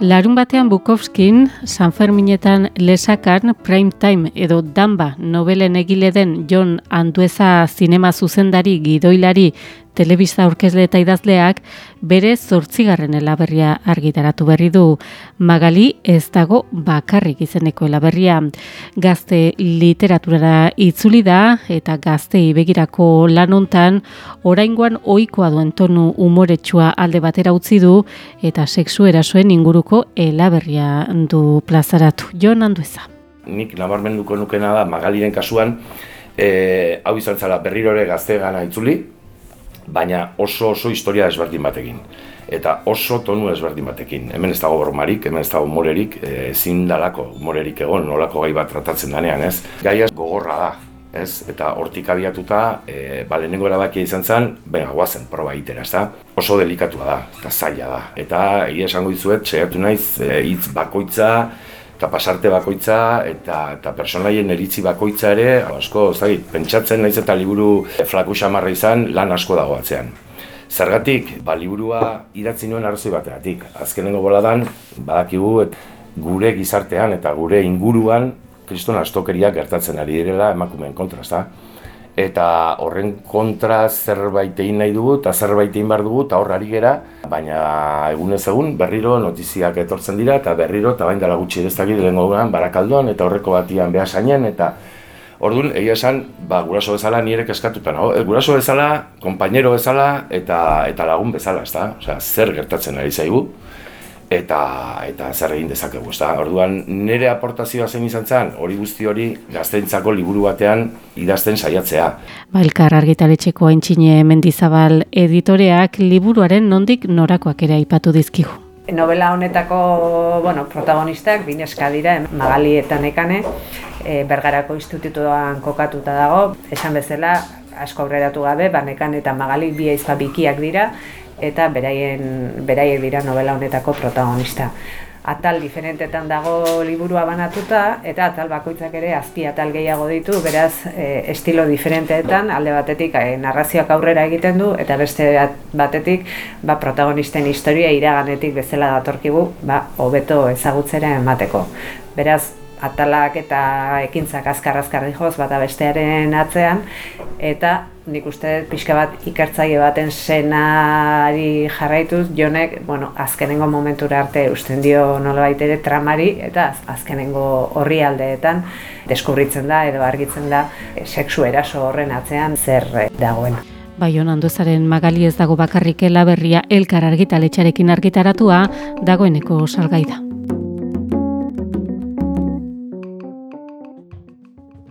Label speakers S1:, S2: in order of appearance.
S1: Larun batean Bukowskin, San Ferminetan lesakan Prime Time edo Damba novelen egile den John Andueza zinema zuzendari gidoilari telebista aurkezle eta idazleak bere zortzigarren elaberria argitaratu berri du. Magali ez dago bakarrik izeneko elaberria. Gazte literaturara itzuli da eta gazte ibegirako lanontan oraingoan ohikoa duen tonu umoretsua alde batera utzi du eta sexu erasoen inguruko elaberria du plazaratu. Jon Andueza.
S2: Nik nabarmenduko nukena da Magaliren kasuan, e, hau izan zala berrirore gazte gana itzuli, baina oso oso historia ezberdin batekin eta oso tonu ezberdin batekin. Hemen ez dago bromarik, hemen ez dago morerik, e, ezin dalako morerik egon, nolako gai bat tratatzen danean, ez? Gaia gogorra da, ez? Eta hortik abiatuta, e, ba, lehenengo erabakia izan zen, baina guazen, proba itera, ez da? Oso delikatua da, eta zaila da. Eta, egia esango dizuet, seiatu naiz, e, hitz bakoitza, eta pasarte bakoitza eta eta personaien eritzi bakoitza ere asko ez pentsatzen naiz eta liburu flaku xamarra izan lan asko dago atzean. Zergatik, ba, liburua idatzi nuen arrazoi bategatik. Azkenengo boladan, badakigu gure gizartean eta gure inguruan kriston astokeria gertatzen ari direla emakumeen kontra, ezta? Eta horren kontra zerbait egin nahi dugu eta zerbait egin behar dugu eta horrari gera, baina egunez egun berriro notiziak etortzen dira eta berriro eta bain dela gutxi ez dakit lehen barakaldoan eta horreko batian beha sainen eta Orduan, egia esan, ba, guraso bezala nire keskatuta nago. E, guraso bezala, konpainero bezala eta eta lagun bezala, ez da? Osea, zer gertatzen ari zaigu eta eta zer egin dezakegu, ezta? Orduan nire aportazioa zein izan zen, hori guzti hori gazteentzako liburu batean idazten saiatzea.
S1: Ba, elkar argitaletxeko aintzine Mendizabal editoreak liburuaren nondik norakoak ere aipatu dizkigu.
S3: Novela honetako, bueno, protagonistak bineska dira, Magali eta Nekane, e, Bergarako institutuan kokatuta dago, esan bezala asko aurreratu gabe, ba Nekane eta Magali bi aizpa bikiak dira, eta beraien beraiek dira novela honetako protagonista. Atal diferentetan dago liburua banatuta eta atal bakoitzak ere azpi atal gehiago ditu, beraz e, estilo diferenteetan alde batetik e, narrazioak aurrera egiten du eta beste batetik ba, protagonisten historia iraganetik bezala datorkigu ba, hobeto ezagutzera emateko. Beraz, atalak eta ekintzak azkar-azkar dihoz bata bestearen atzean, eta nik uste pixka bat ikertzaile baten senari jarraituz, jonek, bueno, azkenengo momentura arte usten dio nola ere tramari, eta azkenengo horri aldeetan deskubritzen da edo argitzen da sexu eraso horren atzean zer dagoen.
S1: Bai, onandozaren magali ez dago bakarrik berria elkar argitaletxarekin argitaratua dagoeneko salgai da.